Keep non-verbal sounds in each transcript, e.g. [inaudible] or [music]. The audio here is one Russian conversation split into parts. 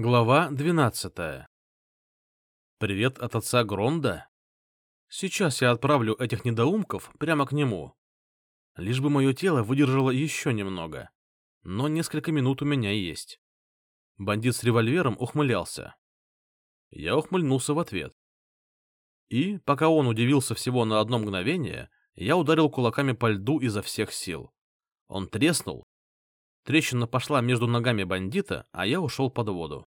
Глава двенадцатая. Привет от отца Гронда? Сейчас я отправлю этих недоумков прямо к нему. Лишь бы мое тело выдержало еще немного. Но несколько минут у меня есть. Бандит с револьвером ухмылялся. Я ухмыльнулся в ответ. И, пока он удивился всего на одно мгновение, я ударил кулаками по льду изо всех сил. Он треснул, Трещина пошла между ногами бандита, а я ушел под воду.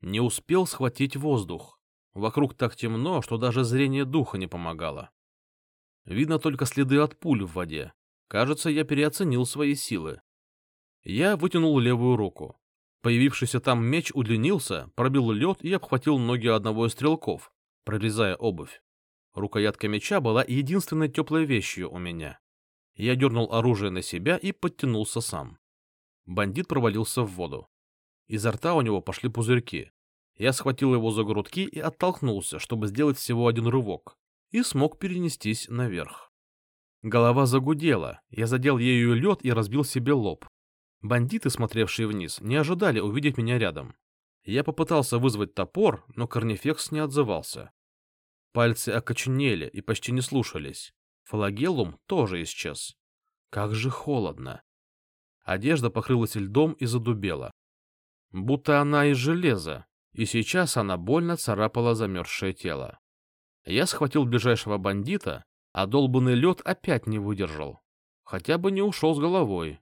Не успел схватить воздух. Вокруг так темно, что даже зрение духа не помогало. Видно только следы от пуль в воде. Кажется, я переоценил свои силы. Я вытянул левую руку. Появившийся там меч удлинился, пробил лед и обхватил ноги одного из стрелков, прорезая обувь. Рукоятка меча была единственной теплой вещью у меня. Я дернул оружие на себя и подтянулся сам. Бандит провалился в воду. Изо рта у него пошли пузырьки. Я схватил его за грудки и оттолкнулся, чтобы сделать всего один рывок, и смог перенестись наверх. Голова загудела, я задел ею лед и разбил себе лоб. Бандиты, смотревшие вниз, не ожидали увидеть меня рядом. Я попытался вызвать топор, но Корнифекс не отзывался. Пальцы окоченели и почти не слушались. Флагеллум тоже исчез. Как же холодно. Одежда покрылась льдом и задубела. Будто она из железа, и сейчас она больно царапала замерзшее тело. Я схватил ближайшего бандита, а долбанный лед опять не выдержал. Хотя бы не ушел с головой.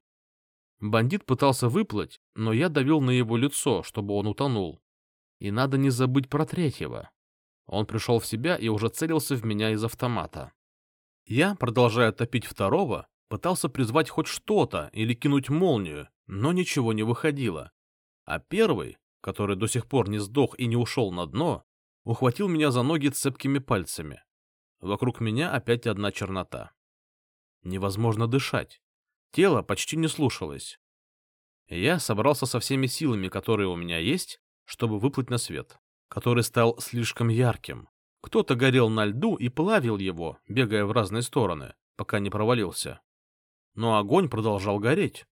Бандит пытался выплыть, но я давил на его лицо, чтобы он утонул. И надо не забыть про третьего. Он пришел в себя и уже целился в меня из автомата. Я, продолжая топить второго, Пытался призвать хоть что-то или кинуть молнию, но ничего не выходило. А первый, который до сих пор не сдох и не ушел на дно, ухватил меня за ноги цепкими пальцами. Вокруг меня опять одна чернота. Невозможно дышать. Тело почти не слушалось. Я собрался со всеми силами, которые у меня есть, чтобы выплыть на свет, который стал слишком ярким. Кто-то горел на льду и плавил его, бегая в разные стороны, пока не провалился но огонь продолжал гореть.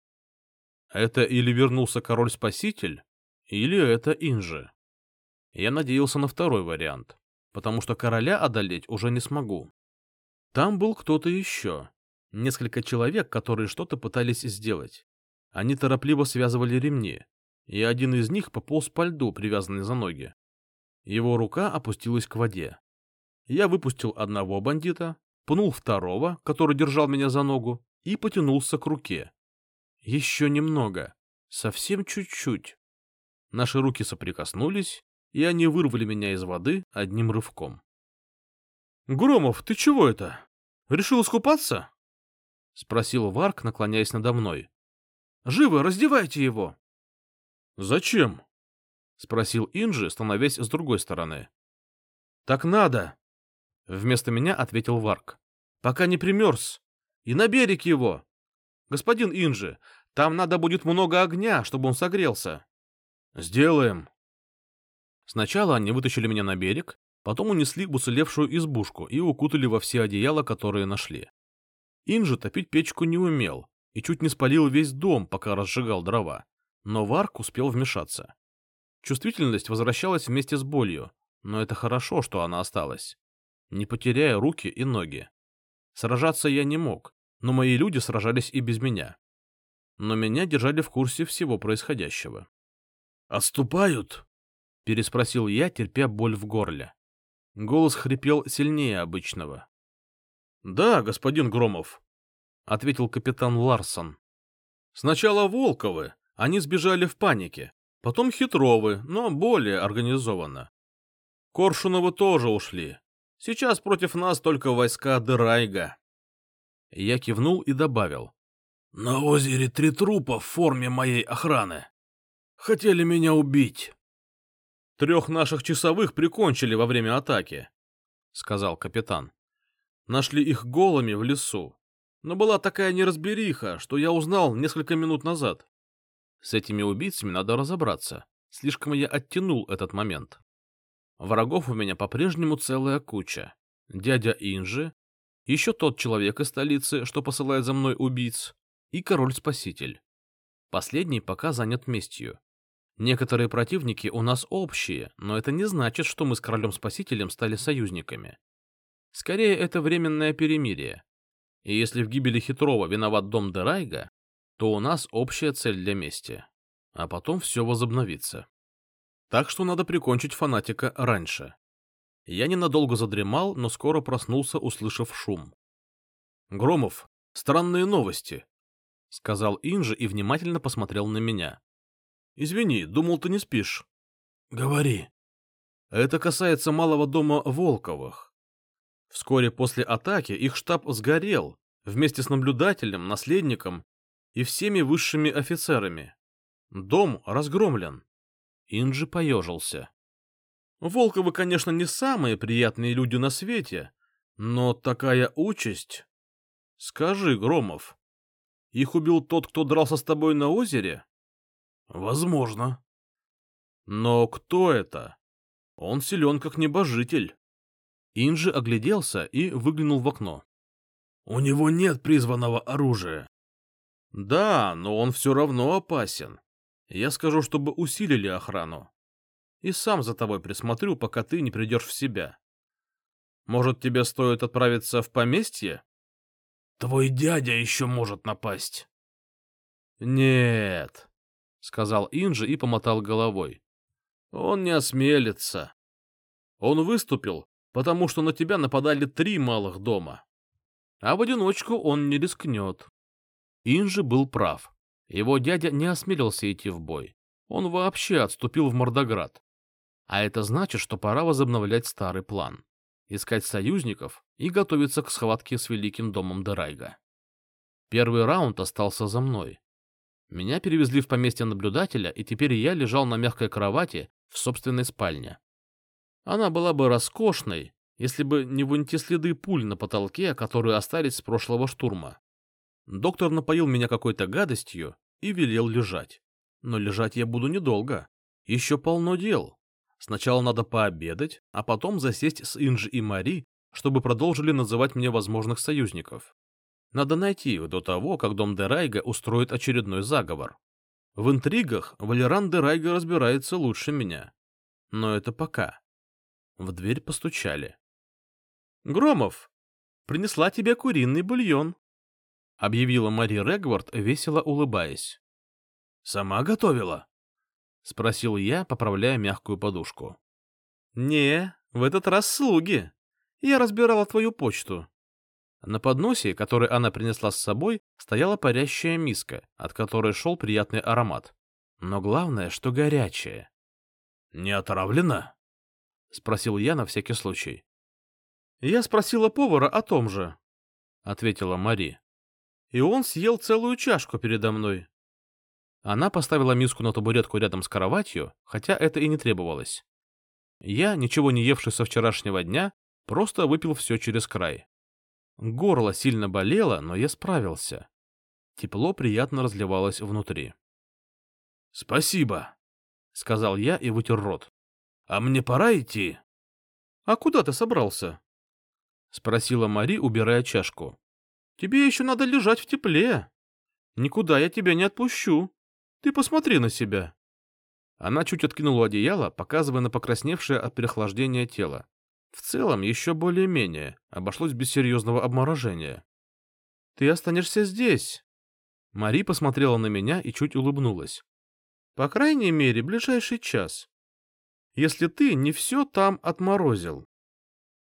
Это или вернулся король-спаситель, или это Инжи. Я надеялся на второй вариант, потому что короля одолеть уже не смогу. Там был кто-то еще, несколько человек, которые что-то пытались сделать. Они торопливо связывали ремни, и один из них пополз по льду, привязанный за ноги. Его рука опустилась к воде. Я выпустил одного бандита, пнул второго, который держал меня за ногу, и потянулся к руке. Еще немного, совсем чуть-чуть. Наши руки соприкоснулись, и они вырвали меня из воды одним рывком. — Громов, ты чего это? Решил искупаться? — спросил Варк, наклоняясь надо мной. — Живо, раздевайте его! — Зачем? — спросил Инжи, становясь с другой стороны. — Так надо! — вместо меня ответил Варк. — Пока не примерз. И на берег его. Господин Инжи, там надо будет много огня, чтобы он согрелся. Сделаем. Сначала они вытащили меня на берег, потом унесли в уцелевшую избушку и укутали во все одеяла, которые нашли. Инжи топить печку не умел и чуть не спалил весь дом, пока разжигал дрова, но Варк успел вмешаться. Чувствительность возвращалась вместе с болью, но это хорошо, что она осталась, не потеряя руки и ноги. Сражаться я не мог, но мои люди сражались и без меня. Но меня держали в курсе всего происходящего. «Отступают?» — переспросил я, терпя боль в горле. Голос хрипел сильнее обычного. «Да, господин Громов», — ответил капитан Ларсон. «Сначала Волковы, они сбежали в панике, потом Хитровы, но более организованно. Коршуновы тоже ушли, Сейчас против нас только войска Дерайга. Я кивнул и добавил. На озере три трупа в форме моей охраны. Хотели меня убить. Трех наших часовых прикончили во время атаки, — сказал капитан. Нашли их голыми в лесу. Но была такая неразбериха, что я узнал несколько минут назад. С этими убийцами надо разобраться. Слишком я оттянул этот момент. Врагов у меня по-прежнему целая куча. Дядя Инжи, еще тот человек из столицы, что посылает за мной убийц, и король-спаситель. Последний пока занят местью. Некоторые противники у нас общие, но это не значит, что мы с королем-спасителем стали союзниками. Скорее, это временное перемирие. И если в гибели Хитрова виноват дом Дерайга, то у нас общая цель для мести. А потом все возобновится. Так что надо прикончить фанатика раньше. Я ненадолго задремал, но скоро проснулся, услышав шум. «Громов, странные новости», — сказал Инжи и внимательно посмотрел на меня. «Извини, думал, ты не спишь». «Говори». «Это касается малого дома Волковых. Вскоре после атаки их штаб сгорел вместе с наблюдателем, наследником и всеми высшими офицерами. Дом разгромлен. Инджи поежился. Волковы, конечно, не самые приятные люди на свете, но такая участь... Скажи, Громов, их убил тот, кто дрался с тобой на озере? Возможно. Но кто это? Он силен, как небожитель. Инжи огляделся и выглянул в окно. У него нет призванного оружия. Да, но он все равно опасен. Я скажу, чтобы усилили охрану. И сам за тобой присмотрю, пока ты не придешь в себя. Может, тебе стоит отправиться в поместье? Твой дядя еще может напасть. Нет, — сказал Инжи и помотал головой. Он не осмелится. Он выступил, потому что на тебя нападали три малых дома. А в одиночку он не рискнет. Инжи был прав. Его дядя не осмелился идти в бой. Он вообще отступил в Мордоград. А это значит, что пора возобновлять старый план. Искать союзников и готовиться к схватке с Великим домом Дерайга. Первый раунд остался за мной. Меня перевезли в поместье наблюдателя, и теперь я лежал на мягкой кровати в собственной спальне. Она была бы роскошной, если бы не вон те следы пуль на потолке, которые остались с прошлого штурма. Доктор напоил меня какой-то гадостью и велел лежать. Но лежать я буду недолго. Еще полно дел. Сначала надо пообедать, а потом засесть с Инжи и Мари, чтобы продолжили называть мне возможных союзников. Надо найти их до того, как дом Дерайга устроит очередной заговор. В интригах Валеран Дерайга разбирается лучше меня. Но это пока. В дверь постучали. — Громов, принесла тебе куриный бульон, — объявила Мари Регвард, весело улыбаясь. — Сама готовила? — спросил я, поправляя мягкую подушку. — Не, в этот раз слуги. Я разбирала твою почту. На подносе, который она принесла с собой, стояла парящая миска, от которой шел приятный аромат. Но главное, что горячая. — Не отравлена? — спросил я на всякий случай. — Я спросила повара о том же, — ответила Мари. — И он съел целую чашку передо мной. Она поставила миску на табуретку рядом с кроватью, хотя это и не требовалось. Я, ничего не евший со вчерашнего дня, просто выпил все через край. Горло сильно болело, но я справился. Тепло приятно разливалось внутри. — Спасибо, — сказал я и вытер рот. — А мне пора идти? — А куда ты собрался? — спросила Мари, убирая чашку. — Тебе еще надо лежать в тепле. Никуда я тебя не отпущу. Ты посмотри на себя. Она чуть откинула одеяло, показывая на покрасневшее от переохлаждения тело. В целом, еще более-менее, обошлось без серьезного обморожения. — Ты останешься здесь. Мари посмотрела на меня и чуть улыбнулась. — По крайней мере, ближайший час. Если ты не все там отморозил.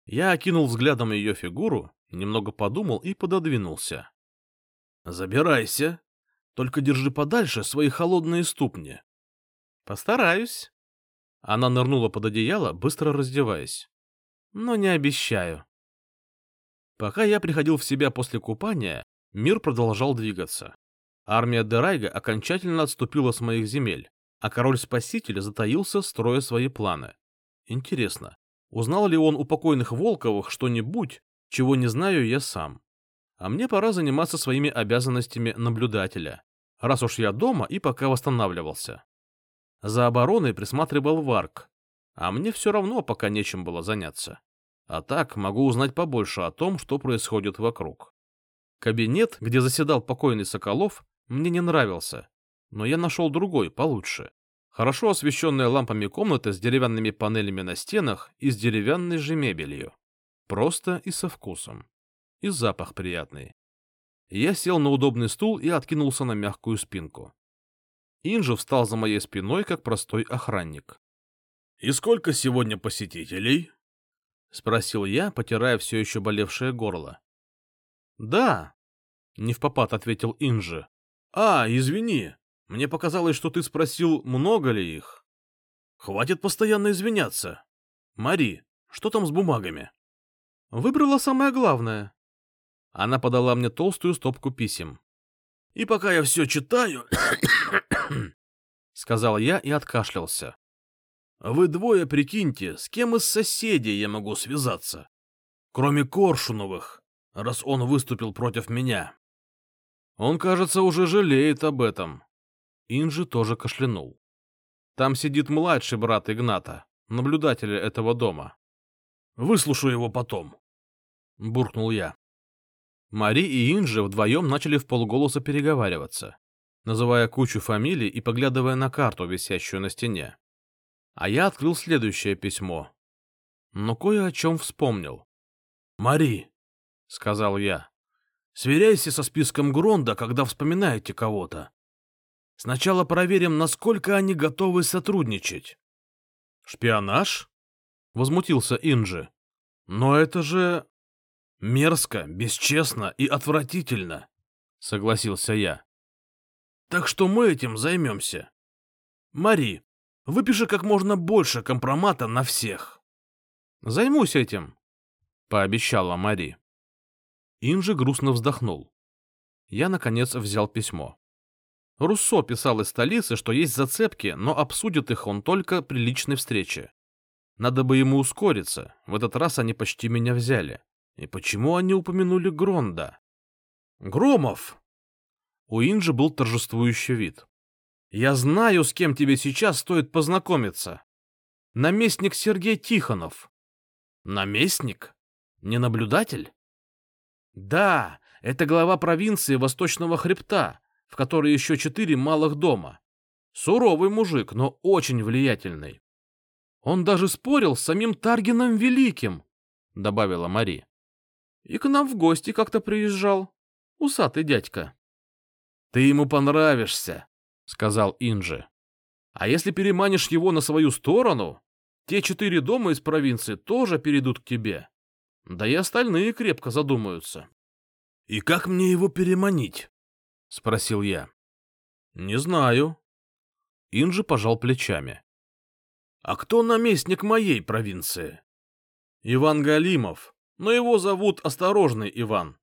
Я окинул взглядом ее фигуру, немного подумал и пододвинулся. — Забирайся, только держи подальше свои холодные ступни. — Постараюсь. Она нырнула под одеяло, быстро раздеваясь. — Но не обещаю. Пока я приходил в себя после купания, мир продолжал двигаться. Армия Дерайга окончательно отступила с моих земель, а король-спаситель затаился, строя свои планы. Интересно, узнал ли он у покойных Волковых что-нибудь, чего не знаю я сам? А мне пора заниматься своими обязанностями наблюдателя раз уж я дома и пока восстанавливался. За обороной присматривал Варк, а мне все равно пока нечем было заняться. А так могу узнать побольше о том, что происходит вокруг. Кабинет, где заседал покойный Соколов, мне не нравился, но я нашел другой, получше. Хорошо освещенная лампами комната с деревянными панелями на стенах и с деревянной же мебелью. Просто и со вкусом. И запах приятный. Я сел на удобный стул и откинулся на мягкую спинку. Инжи встал за моей спиной, как простой охранник. — И сколько сегодня посетителей? — спросил я, потирая все еще болевшее горло. — Да, — не в попад ответил Инжи. — А, извини, мне показалось, что ты спросил, много ли их. — Хватит постоянно извиняться. Мари, что там с бумагами? — Выбрала самое главное, она подала мне толстую стопку писем. «И пока я все читаю...» [coughs] — сказал я и откашлялся. «Вы двое прикиньте, с кем из соседей я могу связаться? Кроме Коршуновых, раз он выступил против меня». Он, кажется, уже жалеет об этом. Инжи тоже кашлянул. Там сидит младший брат Игната, наблюдателя этого дома. «Выслушаю его потом», — буркнул я. Мари и Инжи вдвоем начали в полголоса переговариваться, называя кучу фамилий и поглядывая на карту, висящую на стене. А я открыл следующее письмо. Но кое о чем вспомнил. «Мари», — сказал я, — «сверяйся со списком Гронда, когда вспоминаете кого-то. Сначала проверим, насколько они готовы сотрудничать». «Шпионаж?» — возмутился Инжи. «Но это же...» Мерзко, бесчестно и отвратительно, — согласился я. Так что мы этим займемся. Мари, выпиши как можно больше компромата на всех. Займусь этим, — пообещала Мари. Инжи грустно вздохнул. Я, наконец, взял письмо. Руссо писал из столицы, что есть зацепки, но обсудит их он только при личной встрече. Надо бы ему ускориться, в этот раз они почти меня взяли. И почему они упомянули Гронда? Громов! У Инжи был торжествующий вид. Я знаю, с кем тебе сейчас стоит познакомиться. Наместник Сергей Тихонов. Наместник? Не наблюдатель? Да, это глава провинции Восточного Хребта, в которой еще четыре малых дома. Суровый мужик, но очень влиятельный. Он даже спорил с самим Таргином Великим, — добавила Мари. И к нам в гости как-то приезжал. Усатый дядька. — Ты ему понравишься, — сказал Инджи. — А если переманишь его на свою сторону, те четыре дома из провинции тоже перейдут к тебе. Да и остальные крепко задумаются. — И как мне его переманить? — спросил я. — Не знаю. Инджи пожал плечами. — А кто наместник моей провинции? — Иван Галимов, но его зовут Осторожный Иван.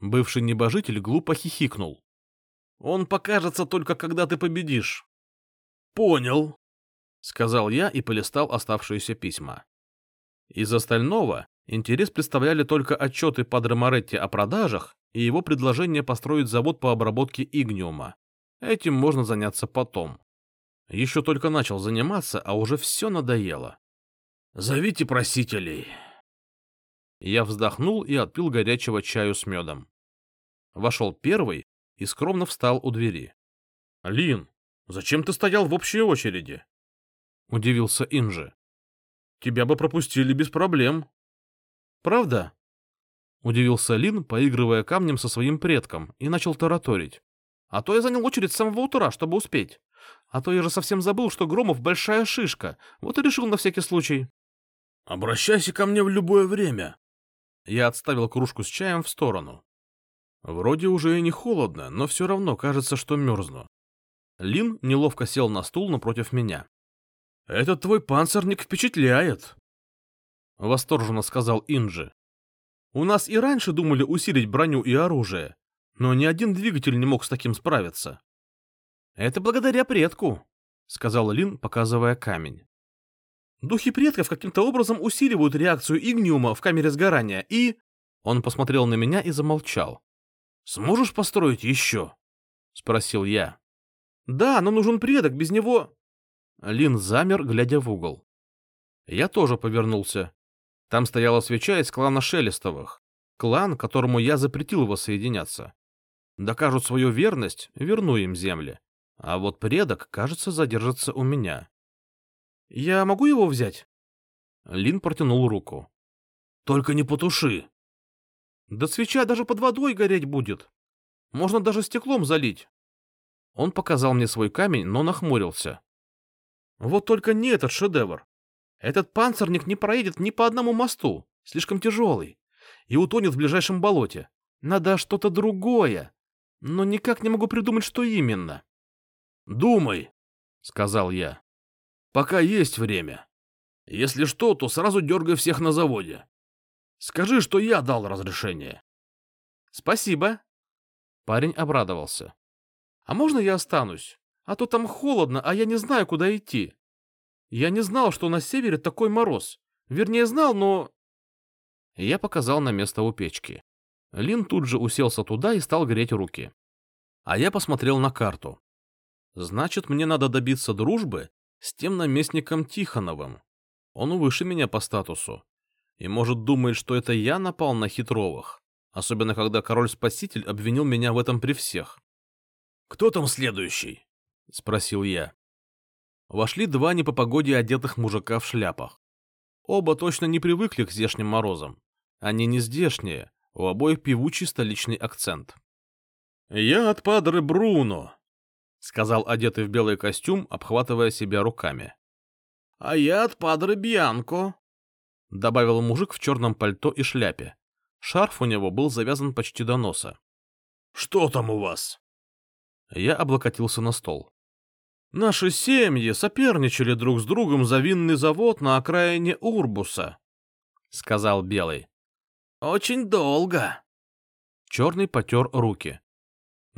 Бывший небожитель глупо хихикнул. Он покажется только, когда ты победишь. Понял, сказал я и полистал оставшиеся письма. Из остального интерес представляли только отчеты Падре Моретти о продажах и его предложение построить завод по обработке игниума. Этим можно заняться потом. Еще только начал заниматься, а уже все надоело. «Зовите просителей», я вздохнул и отпил горячего чаю с медом. Вошел первый и скромно встал у двери. — Лин, зачем ты стоял в общей очереди? — удивился Инжи. — Тебя бы пропустили без проблем. — Правда? — удивился Лин, поигрывая камнем со своим предком, и начал тараторить. — А то я занял очередь с самого утра, чтобы успеть. А то я же совсем забыл, что Громов большая шишка, вот и решил на всякий случай. — Обращайся ко мне в любое время, я отставил кружку с чаем в сторону. Вроде уже и не холодно, но все равно кажется, что мерзну. Лин неловко сел на стул напротив меня. — Этот твой панцирник впечатляет! — восторженно сказал Инджи. — У нас и раньше думали усилить броню и оружие, но ни один двигатель не мог с таким справиться. — Это благодаря предку, — сказал Лин, показывая камень. Духи предков каким-то образом усиливают реакцию игниума в камере сгорания, и... Он посмотрел на меня и замолчал. «Сможешь построить еще?» — спросил я. «Да, но нужен предок, без него...» Лин замер, глядя в угол. Я тоже повернулся. Там стояла свеча из клана Шелестовых, клан, которому я запретил воссоединяться. Докажут свою верность, верну им земли. А вот предок, кажется, задержится у меня. Я могу его взять? Лин протянул руку. Только не потуши. Да свеча даже под водой гореть будет. Можно даже стеклом залить. Он показал мне свой камень, но нахмурился. Вот только не этот шедевр. Этот панцирник не проедет ни по одному мосту, слишком тяжелый, и утонет в ближайшем болоте. Надо что-то другое, но никак не могу придумать, что именно. — Думай, — сказал я. — Пока есть время. Если что, то сразу дергай всех на заводе. Скажи, что я дал разрешение. — Спасибо. Парень обрадовался. — А можно я останусь? А то там холодно, а я не знаю, куда идти. Я не знал, что на севере такой мороз. Вернее, знал, но... Я показал на место у печки. Лин тут же уселся туда и стал греть руки. А я посмотрел на карту. Значит, мне надо добиться дружбы с тем наместником Тихоновым. Он выше меня по статусу. И, может, думает, что это я напал на Хитровых. Особенно, когда король-спаситель обвинил меня в этом при всех. — Кто там следующий? — спросил я. Вошли два не по погоде одетых мужика в шляпах. Оба точно не привыкли к здешним морозам. Они не здешние, у обоих певучий столичный акцент. — Я от падры Бруно, — сказал одетый в белый костюм, обхватывая себя руками. — А я от падры Бьянко, — добавил мужик в черном пальто и шляпе. Шарф у него был завязан почти до носа. — Что там у вас? Я облокотился на стол. Наши семьи соперничали друг с другом за винный завод на окраине Урбуса, — сказал Белый. — Очень долго. Черный потер руки.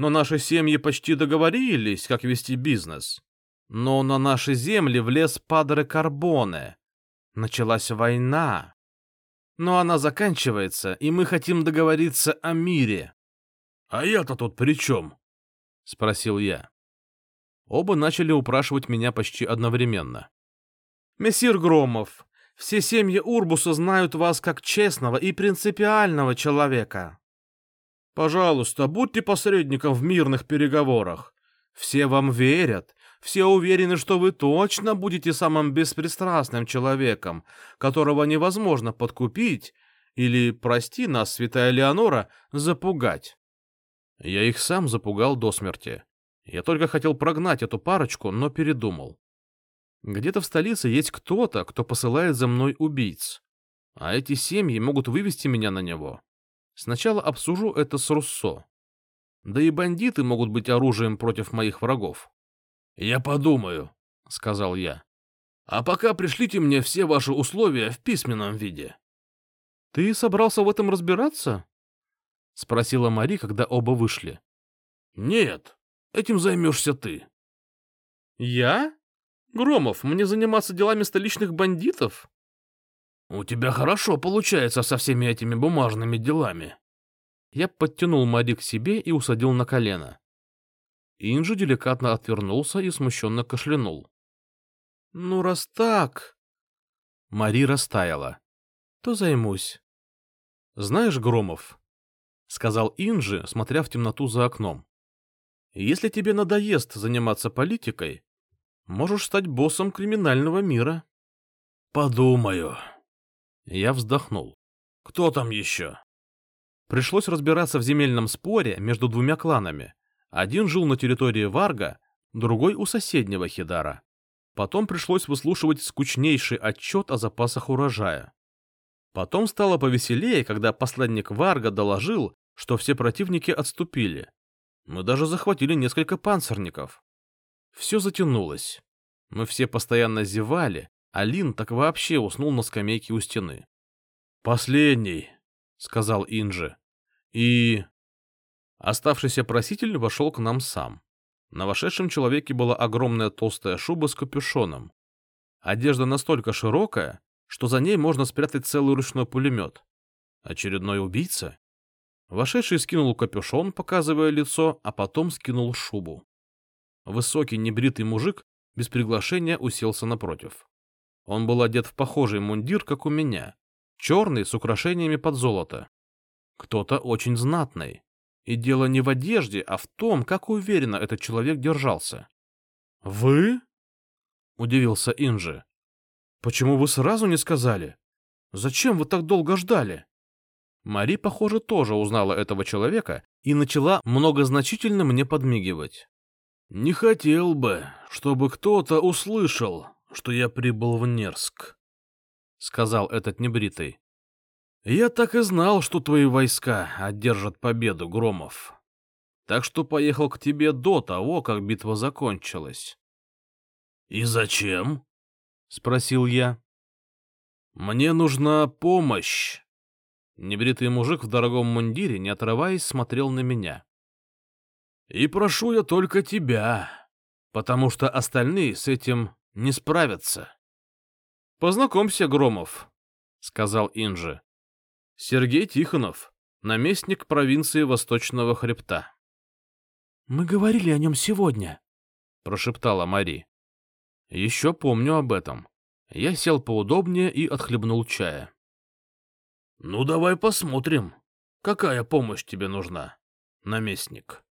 Но наши семьи почти договорились, как вести бизнес. Но на наши земли влез Падре Карбоне. Началась война. Но она заканчивается, и мы хотим договориться о мире. — А я-то тут при чем? — спросил я. Оба начали упрашивать меня почти одновременно. «Мессир Громов, все семьи Урбуса знают вас как честного и принципиального человека. Пожалуйста, будьте посредником в мирных переговорах. Все вам верят, все уверены, что вы точно будете самым беспристрастным человеком, которого невозможно подкупить или, прости нас, святая Леонора, запугать. Я их сам запугал до смерти. Я только хотел прогнать эту парочку, но передумал. Где-то в столице есть кто-то, кто посылает за мной убийц. А эти семьи могут вывести меня на него. Сначала обсужу это с Руссо. Да и бандиты могут быть оружием против моих врагов. — Я подумаю, — сказал я. — А пока пришлите мне все ваши условия в письменном виде. — Ты собрался в этом разбираться? — спросила Мари, когда оба вышли. — Нет, Этим займешься ты. Я? Громов, мне заниматься делами столичных бандитов? У тебя хорошо получается со всеми этими бумажными делами. Я подтянул Мари к себе и усадил на колено. Инжи деликатно отвернулся и смущенно кашлянул. — Ну, раз так... Мари растаяла. — То займусь. — Знаешь, Громов, — сказал Инжи, смотря в темноту за окном, если тебе надоест заниматься политикой, можешь стать боссом криминального мира. Подумаю. Я вздохнул. Кто там еще? Пришлось разбираться в земельном споре между двумя кланами. Один жил на территории Варга, другой у соседнего Хидара. Потом пришлось выслушивать скучнейший отчет о запасах урожая. Потом стало повеселее, когда посланник Варга доложил, что все противники отступили. Мы даже захватили несколько панцирников. Все затянулось. Мы все постоянно зевали, а Лин так вообще уснул на скамейке у стены. «Последний», — сказал Инджи. И... Оставшийся проситель вошел к нам сам. На вошедшем человеке была огромная толстая шуба с капюшоном. Одежда настолько широкая, что за ней можно спрятать целый ручной пулемет. Очередной убийца? Вошедший скинул капюшон, показывая лицо, а потом скинул шубу. Высокий небритый мужик без приглашения уселся напротив. Он был одет в похожий мундир, как у меня, черный с украшениями под золото. Кто-то очень знатный. И дело не в одежде, а в том, как уверенно этот человек держался. — Вы? — удивился Инжи. — Почему вы сразу не сказали? Зачем вы так долго ждали? Мари, похоже, тоже узнала этого человека и начала многозначительно мне подмигивать. — Не хотел бы, чтобы кто-то услышал, что я прибыл в Нерск, — сказал этот небритый. — Я так и знал, что твои войска одержат победу, Громов. Так что поехал к тебе до того, как битва закончилась. — И зачем? — спросил я. — Мне нужна помощь. Небритый мужик в дорогом мундире, не отрываясь, смотрел на меня. — И прошу я только тебя, потому что остальные с этим не справятся. — Познакомься, Громов, — сказал Инжи. — Сергей Тихонов, наместник провинции Восточного Хребта. — Мы говорили о нем сегодня, — прошептала Мари. — Еще помню об этом. Я сел поудобнее и отхлебнул чая. — Ну, давай посмотрим, какая помощь тебе нужна, наместник.